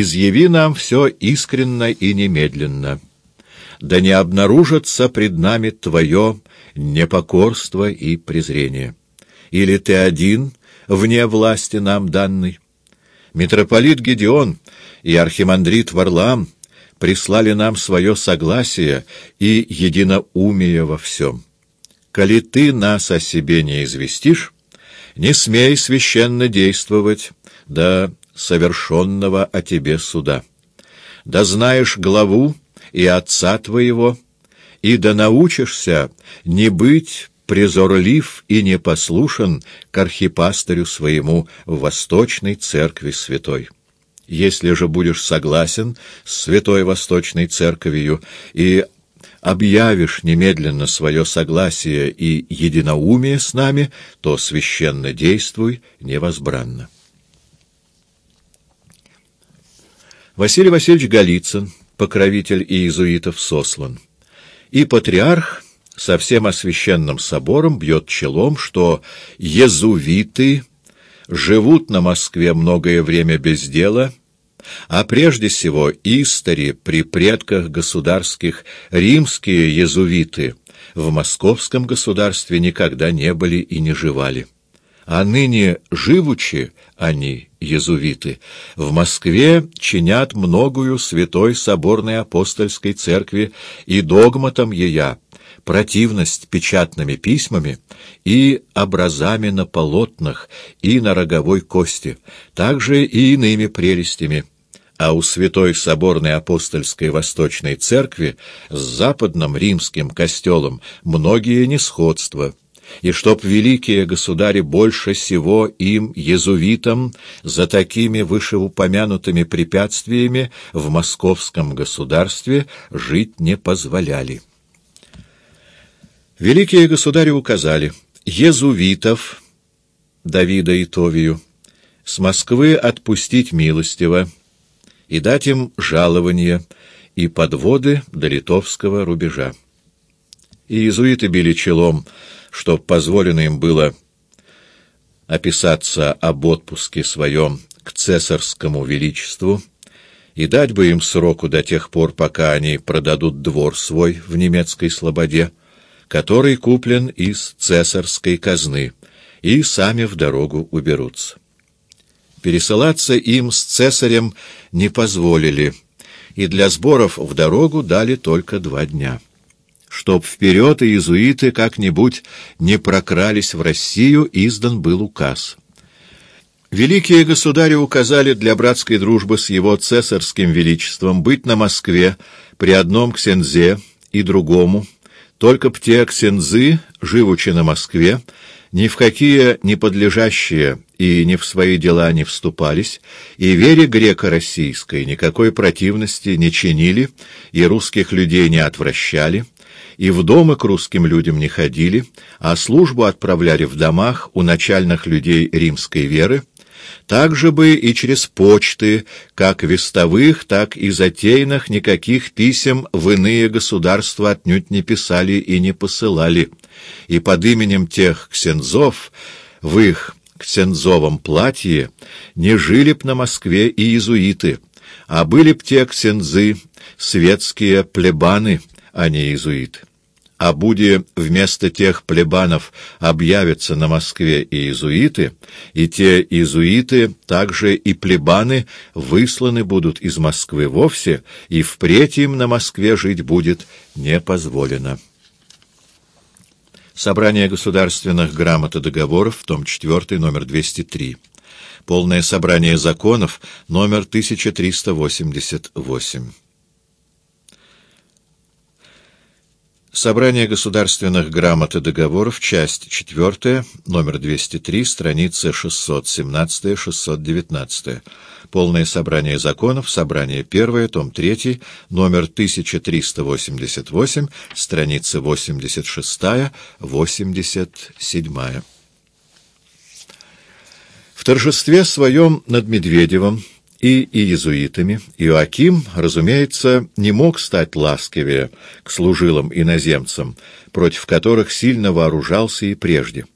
изъяви нам все искренно и немедленно. Да не обнаружится пред нами Твое непокорство и презрение. Или Ты один, вне власти нам данный? Митрополит Гедеон и архимандрит Варлам прислали нам свое согласие и единоумие во всем. Коли ты нас о себе не известишь, не смей священно действовать до совершенного о тебе суда. Да знаешь главу и отца твоего, и да научишься не быть презорлив и непослушен к архипастырю своему в Восточной Церкви Святой. Если же будешь согласен с Святой Восточной Церковью и объявишь немедленно свое согласие и единоумие с нами, то священно действуй невозбранно. Василий Васильевич Голицын, покровитель иезуитов, сослан. И патриарх со всем освященным собором бьет челом, что езувиты живут на Москве многое время без дела, а прежде всего истори при предках государских римские езувиты в московском государстве никогда не были и не живали. А ныне живучи они, езувиты, в Москве чинят многую святой соборной апостольской церкви и догматом ея, противность печатными письмами и образами на полотнах и на роговой кости, также и иными прелестями, а у Святой Соборной Апостольской Восточной Церкви с западным римским костелом многие несходства, и чтоб великие государи больше всего им, езувитам, за такими вышеупомянутыми препятствиями в московском государстве жить не позволяли. Великие государи указали езувитов Давида и Товию с Москвы отпустить милостиво и дать им жалование и подводы до литовского рубежа. И иезуиты били челом, чтоб позволено им было описаться об отпуске своем к цесарскому величеству и дать бы им сроку до тех пор, пока они продадут двор свой в немецкой слободе, который куплен из цесарской казны, и сами в дорогу уберутся. Пересылаться им с цесарем не позволили, и для сборов в дорогу дали только два дня. Чтоб вперед иезуиты как-нибудь не прокрались в Россию, издан был указ. Великие государи указали для братской дружбы с его цесарским величеством быть на Москве при одном ксензе и другому, только б те ксензы, живучи на Москве, ни в какие не подлежащие и ни в свои дела не вступались, и вере греко-российской никакой противности не чинили, и русских людей не отвращали, и в дома к русским людям не ходили, а службу отправляли в домах у начальных людей римской веры, также бы и через почты, как вестовых, так и затейных, никаких писем в иные государства отнюдь не писали и не посылали, и под именем тех ксензов в их ксензовом платье не жили б на Москве и иезуиты, а были б те ксензы светские плебаны, а не иезуиты а буде вместо тех плебанов объявятся на Москве и иезуиты, и те иезуиты, также и плебаны, высланы будут из Москвы вовсе, и впредь им на Москве жить будет не позволено. Собрание государственных грамот и договоров, том 4, номер 203. Полное собрание законов, номер 1388. Собрание государственных грамот и договоров, часть 4, номер 203, страницы 617-619. Полное собрание законов, собрание 1, том 3, номер 1388, страницы 86-87. В торжестве своем над Медведевым и иезуитами, Иоаким, разумеется, не мог стать ласкивее к служилым иноземцам, против которых сильно вооружался и прежде.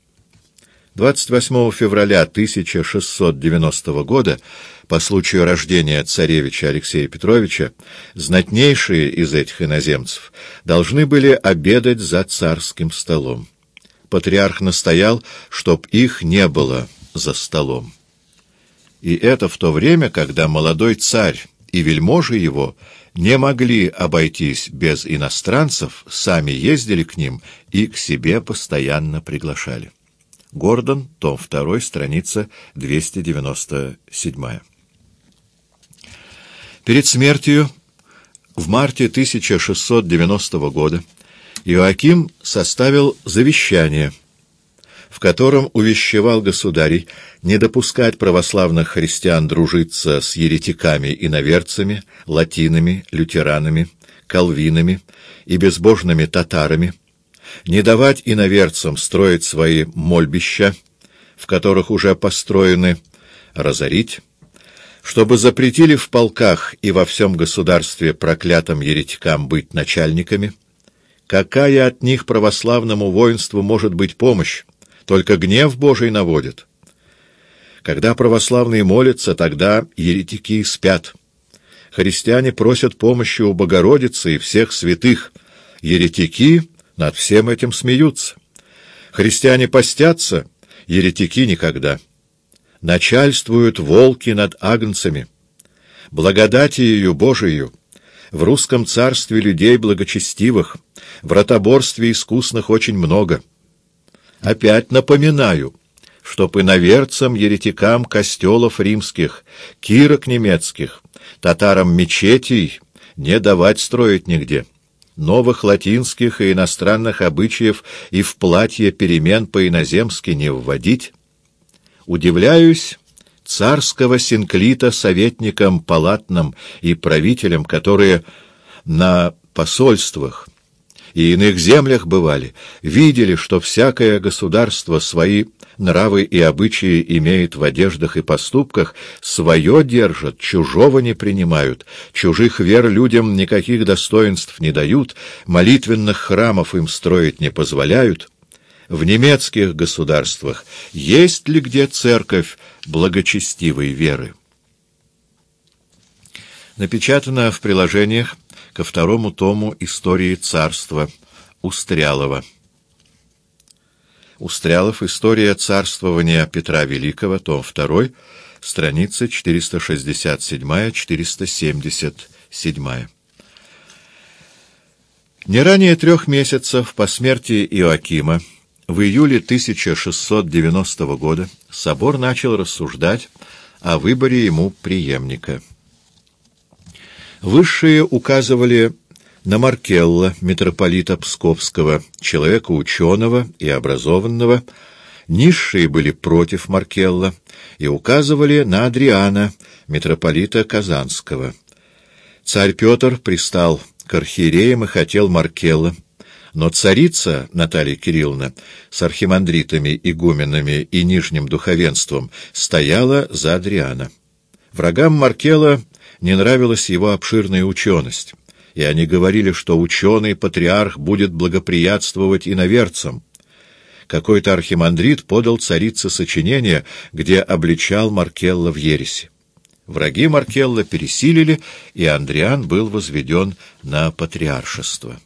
28 февраля 1690 года, по случаю рождения царевича Алексея Петровича, знатнейшие из этих иноземцев должны были обедать за царским столом. Патриарх настоял, чтоб их не было за столом. И это в то время, когда молодой царь и вельможи его не могли обойтись без иностранцев, сами ездили к ним и к себе постоянно приглашали. Гордон, том 2, страница 297. Перед смертью в марте 1690 года Иоаким составил завещание, в котором увещевал государей не допускать православных христиан дружиться с еретиками и наверцами, латинами, лютеранами, калвинами и безбожными татарами, не давать иноверцам строить свои мольбища, в которых уже построены, разорить, чтобы запретили в полках и во всем государстве проклятым еретикам быть начальниками. Какая от них православному воинству может быть помощь? Только гнев Божий наводит. Когда православные молятся, тогда еретики спят. Христиане просят помощи у Богородицы и всех святых. Еретики над всем этим смеются. Христиане постятся, еретики никогда. Начальствуют волки над агнцами. Благодатью Божию в русском царстве людей благочестивых, в ротоборстве искусных очень много. Опять напоминаю, чтоб иноверцам, еретикам костелов римских, кирок немецких, татарам мечетей не давать строить нигде новых латинских и иностранных обычаев и в платье перемен по-иноземски не вводить? Удивляюсь царского синклита советникам палатным и правителям, которые на посольствах и иных землях бывали, видели, что всякое государство свои нравы и обычаи имеет в одеждах и поступках, свое держат, чужого не принимают, чужих вер людям никаких достоинств не дают, молитвенных храмов им строить не позволяют. В немецких государствах есть ли где церковь благочестивой веры? Напечатано в приложениях ко второму тому истории царства Устрялова. Устрялов. История царствования Петра Великого. Том 2. Страница 467-477. Не ранее трех месяцев по смерти Иоакима, в июле 1690 года, собор начал рассуждать о выборе ему преемника. Высшие указывали на Маркелла, митрополита Псковского, человека ученого и образованного, низшие были против Маркелла и указывали на Адриана, митрополита Казанского. Царь Петр пристал к архиереям и хотел Маркелла, но царица Наталья Кирилловна с архимандритами, игуменами и нижним духовенством стояла за Адриана. Врагам Маркела не нравилась его обширная ученость, и они говорили, что ученый-патриарх будет благоприятствовать иноверцам. Какой-то архимандрит подал царице сочинение, где обличал Маркелла в ереси. Враги Маркелла пересилили, и Андриан был возведен на патриаршество.